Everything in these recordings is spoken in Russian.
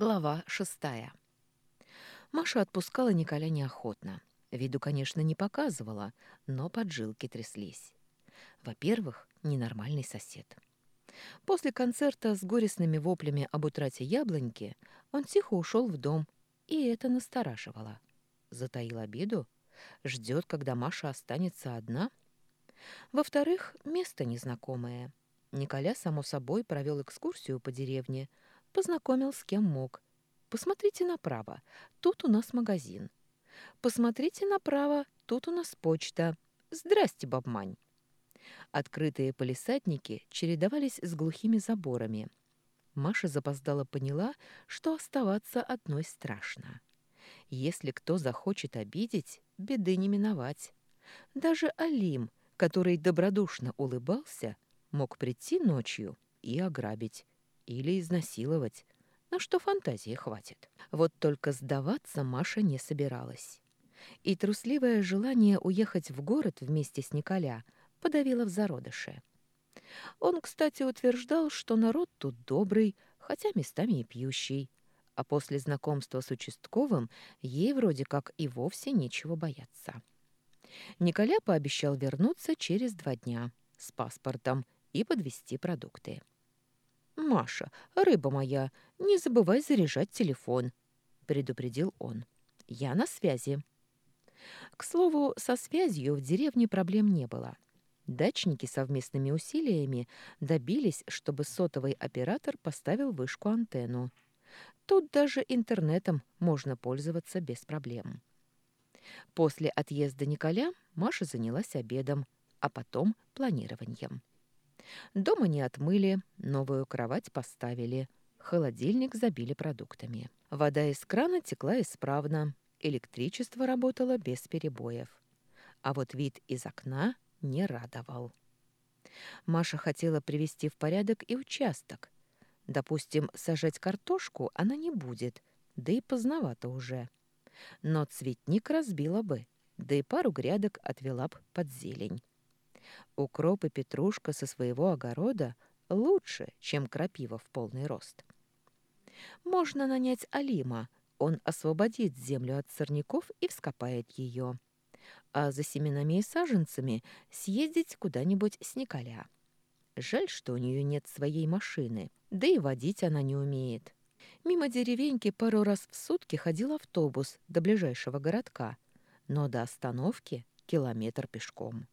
Глава шестая. Маша отпускала Николя неохотно. Виду, конечно, не показывала, но поджилки тряслись. Во-первых, ненормальный сосед. После концерта с горестными воплями об утрате яблоньки он тихо ушел в дом, и это настораживало. Затаил обиду? Ждет, когда Маша останется одна? Во-вторых, место незнакомое. Николя, само собой, провел экскурсию по деревне – Познакомил с кем мог. Посмотрите направо, тут у нас магазин. Посмотрите направо, тут у нас почта. Здрасте, бабмань. Открытые полисадники чередовались с глухими заборами. Маша запоздала поняла, что оставаться одной страшно. Если кто захочет обидеть, беды не миновать. Даже Алим, который добродушно улыбался, мог прийти ночью и ограбить или изнасиловать, на что фантазии хватит. Вот только сдаваться Маша не собиралась. И трусливое желание уехать в город вместе с Николя подавило в зародыше. Он, кстати, утверждал, что народ тут добрый, хотя местами и пьющий, а после знакомства с участковым ей вроде как и вовсе нечего бояться. Николя пообещал вернуться через два дня с паспортом и подвести продукты. «Маша, рыба моя, не забывай заряжать телефон», — предупредил он. «Я на связи». К слову, со связью в деревне проблем не было. Дачники совместными усилиями добились, чтобы сотовый оператор поставил вышку-антенну. Тут даже интернетом можно пользоваться без проблем. После отъезда Николя Маша занялась обедом, а потом планированием. Дома не отмыли, новую кровать поставили, холодильник забили продуктами. Вода из крана текла исправно, электричество работало без перебоев. А вот вид из окна не радовал. Маша хотела привести в порядок и участок. Допустим, сажать картошку она не будет, да и поздновато уже. Но цветник разбила бы, да и пару грядок отвела б под зелень. Укроп и петрушка со своего огорода лучше, чем крапива в полный рост. Можно нанять Алима, он освободит землю от сорняков и вскопает ее. А за семенами и саженцами съездить куда-нибудь с Николя. Жаль, что у нее нет своей машины, да и водить она не умеет. Мимо деревеньки пару раз в сутки ходил автобус до ближайшего городка, но до остановки километр пешком.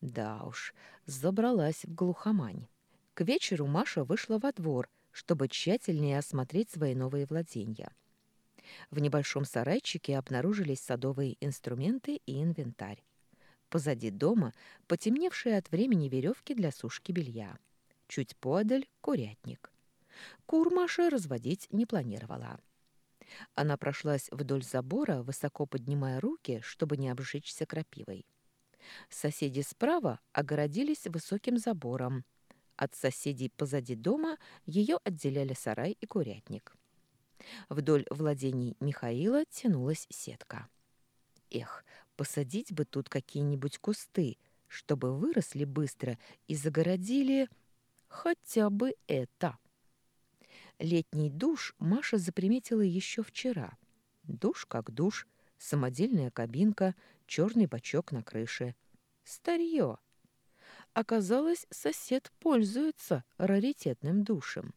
Да уж, забралась в глухомань. К вечеру Маша вышла во двор, чтобы тщательнее осмотреть свои новые владения. В небольшом сарайчике обнаружились садовые инструменты и инвентарь. Позади дома потемневшие от времени веревки для сушки белья. Чуть подаль — курятник. Кур Маша разводить не планировала. Она прошлась вдоль забора, высоко поднимая руки, чтобы не обжечься крапивой. Соседи справа огородились высоким забором. От соседей позади дома ее отделяли сарай и курятник. Вдоль владений Михаила тянулась сетка. Эх, посадить бы тут какие-нибудь кусты, чтобы выросли быстро и загородили хотя бы это. Летний душ Маша заприметила еще вчера. Душ как душ, самодельная кабинка, черный бачок на крыше. Старье. Оказалось, сосед пользуется раритетным душем.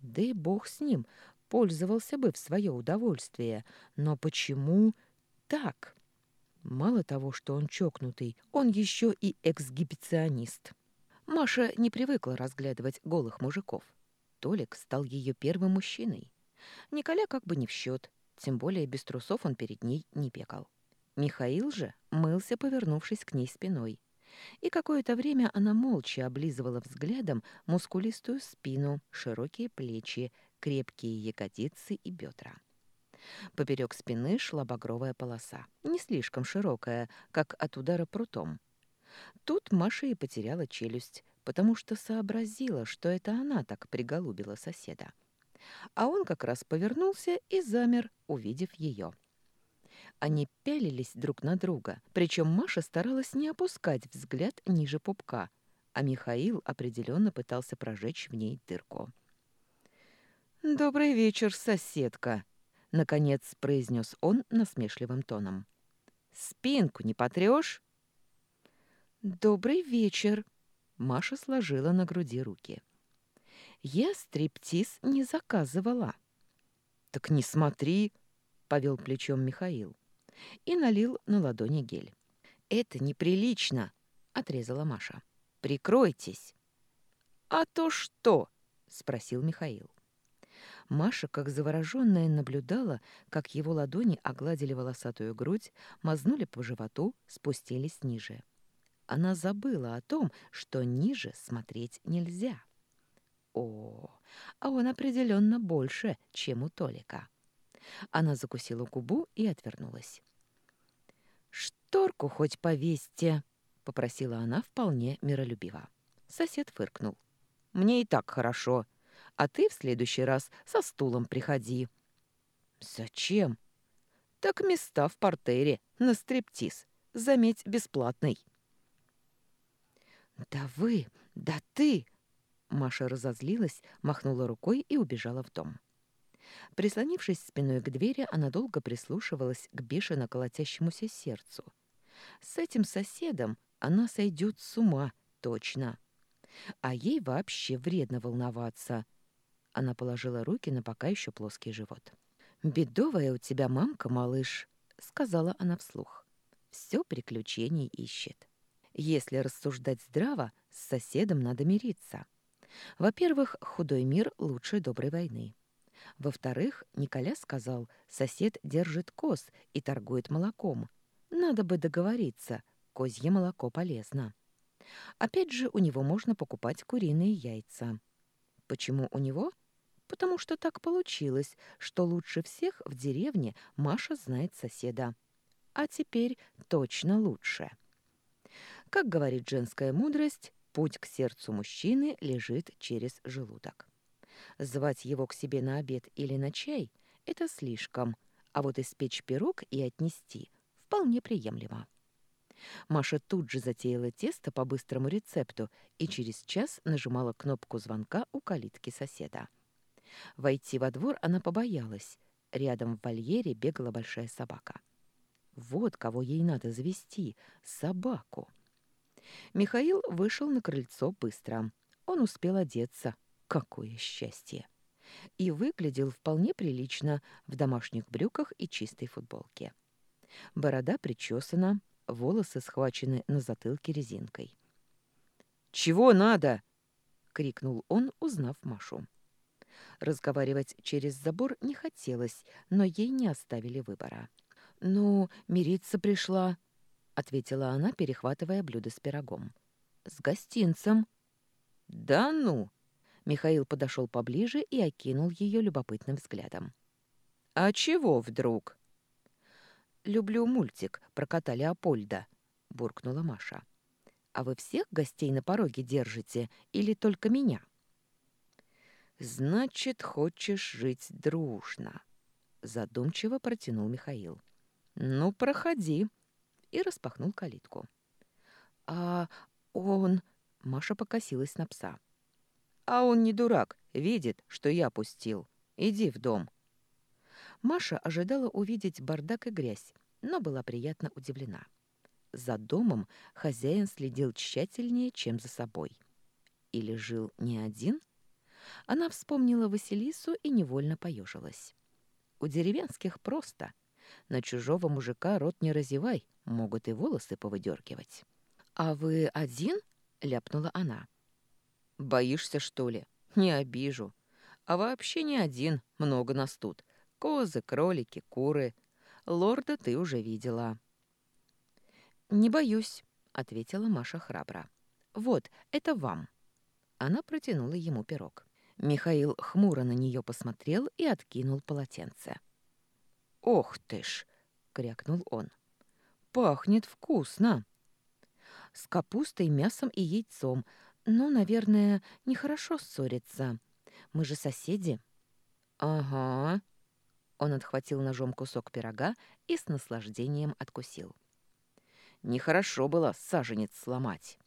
Да и бог с ним, пользовался бы в свое удовольствие. Но почему так? Мало того, что он чокнутый, он еще и эксгибиционист. Маша не привыкла разглядывать голых мужиков. Толик стал ее первым мужчиной. Николя как бы не в счет, тем более без трусов он перед ней не бегал. Михаил же мылся, повернувшись к ней спиной. И какое-то время она молча облизывала взглядом мускулистую спину, широкие плечи, крепкие ягодицы и бедра. Поперек спины шла багровая полоса, не слишком широкая, как от удара прутом. Тут Маша и потеряла челюсть, потому что сообразила, что это она так приголубила соседа. А он как раз повернулся и замер, увидев ее. Они пялились друг на друга, причем Маша старалась не опускать взгляд ниже пупка, а Михаил определенно пытался прожечь в ней дырку. «Добрый вечер, соседка», — наконец произнес он насмешливым тоном. «Спинку не потрёшь?» «Добрый вечер», — Маша сложила на груди руки. «Я стриптиз не заказывала». «Так не смотри», — повел плечом Михаил и налил на ладони гель. «Это неприлично!» — отрезала Маша. «Прикройтесь!» «А то что?» — спросил Михаил. Маша, как завороженная, наблюдала, как его ладони огладили волосатую грудь, мазнули по животу, спустились ниже. Она забыла о том, что ниже смотреть нельзя. О, а он определенно больше, чем у Толика. Она закусила губу и отвернулась. «Шторку хоть повесьте», — попросила она вполне миролюбиво. Сосед фыркнул. «Мне и так хорошо. А ты в следующий раз со стулом приходи». «Зачем?» «Так места в портере, на стриптиз. Заметь, бесплатный». «Да вы, да ты!» Маша разозлилась, махнула рукой и убежала в дом. Прислонившись спиной к двери, она долго прислушивалась к бешено колотящемуся сердцу. С этим соседом она сойдет с ума, точно. А ей вообще вредно волноваться. Она положила руки на пока еще плоский живот. «Бедовая у тебя мамка, малыш», — сказала она вслух. «Все приключений ищет. Если рассуждать здраво, с соседом надо мириться. Во-первых, худой мир лучше доброй войны. Во-вторых, Николя сказал, сосед держит коз и торгует молоком. Надо бы договориться, козье молоко полезно. Опять же, у него можно покупать куриные яйца. Почему у него? Потому что так получилось, что лучше всех в деревне Маша знает соседа. А теперь точно лучше. Как говорит женская мудрость, путь к сердцу мужчины лежит через желудок. Звать его к себе на обед или на чай – это слишком, а вот испечь пирог и отнести – вполне приемлемо. Маша тут же затеяла тесто по быстрому рецепту и через час нажимала кнопку звонка у калитки соседа. Войти во двор она побоялась. Рядом в вольере бегала большая собака. Вот кого ей надо завести — собаку. Михаил вышел на крыльцо быстро. Он успел одеться, Какое счастье! И выглядел вполне прилично в домашних брюках и чистой футболке. Борода причесана, волосы схвачены на затылке резинкой. «Чего надо?» — крикнул он, узнав Машу. Разговаривать через забор не хотелось, но ей не оставили выбора. «Ну, мириться пришла», — ответила она, перехватывая блюдо с пирогом. «С гостинцем». «Да ну!» Михаил подошел поближе и окинул ее любопытным взглядом. «А чего вдруг?» «Люблю мультик про кота Леопольда», — буркнула Маша. «А вы всех гостей на пороге держите или только меня?» «Значит, хочешь жить дружно», — задумчиво протянул Михаил. «Ну, проходи», — и распахнул калитку. «А он...» — Маша покосилась на пса. А он не дурак, видит, что я пустил. Иди в дом. Маша ожидала увидеть бардак и грязь, но была приятно удивлена. За домом хозяин следил тщательнее, чем за собой. Или жил не один? Она вспомнила Василису и невольно поежилась. У деревенских просто. На чужого мужика рот не разевай, могут и волосы повыдергивать. «А вы один?» — ляпнула она. Боишься, что ли? Не обижу. А вообще не один, много нас тут. Козы, кролики, куры. Лорда ты уже видела. Не боюсь, ответила Маша храбро. Вот, это вам. Она протянула ему пирог. Михаил хмуро на нее посмотрел и откинул полотенце. «Ох ты ж!» — крякнул он. «Пахнет вкусно!» «С капустой, мясом и яйцом, ну, наверное, нехорошо ссориться. Мы же соседи. Ага. Он отхватил ножом кусок пирога и с наслаждением откусил. Нехорошо было саженец сломать.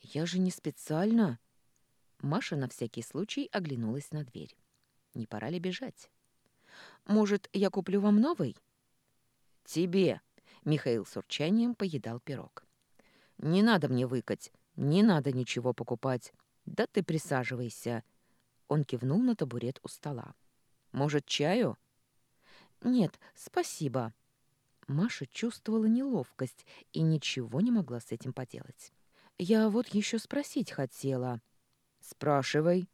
Я же не специально. Маша на всякий случай оглянулась на дверь. Не пора ли бежать? Может, я куплю вам новый? Тебе. Михаил с урчанием поедал пирог. Не надо мне выкать, не надо ничего покупать. Да ты присаживайся. Он кивнул на табурет у стола. Может, чаю? Нет, спасибо. Маша чувствовала неловкость и ничего не могла с этим поделать. Я вот еще спросить хотела. Спрашивай.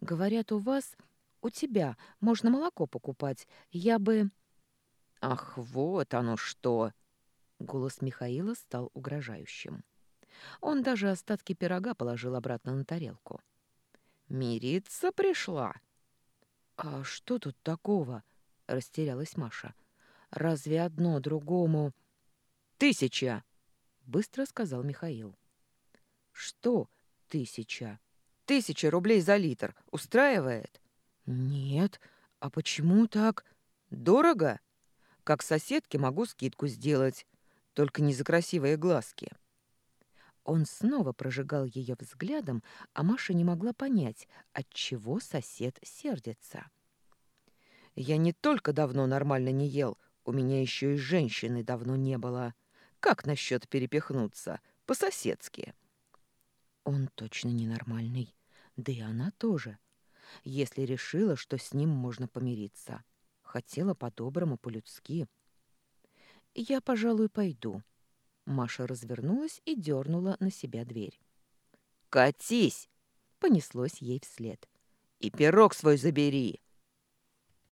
Говорят, у вас, у тебя можно молоко покупать. Я бы... Ах, вот оно что! Голос Михаила стал угрожающим. Он даже остатки пирога положил обратно на тарелку. «Мириться пришла?» «А что тут такого?» — растерялась Маша. «Разве одно другому...» «Тысяча!» — быстро сказал Михаил. «Что тысяча?» Тысяча рублей за литр. Устраивает? Нет. А почему так? Дорого? Как соседке могу скидку сделать. Только не за красивые глазки. Он снова прожигал ее взглядом, а Маша не могла понять, от чего сосед сердится. «Я не только давно нормально не ел, у меня еще и женщины давно не было. Как насчет перепихнуться? По-соседски?» Он точно ненормальный. Да и она тоже. Если решила, что с ним можно помириться. Хотела по-доброму, по-людски. «Я, пожалуй, пойду». Маша развернулась и дернула на себя дверь. «Катись!» — понеслось ей вслед. «И пирог свой забери!»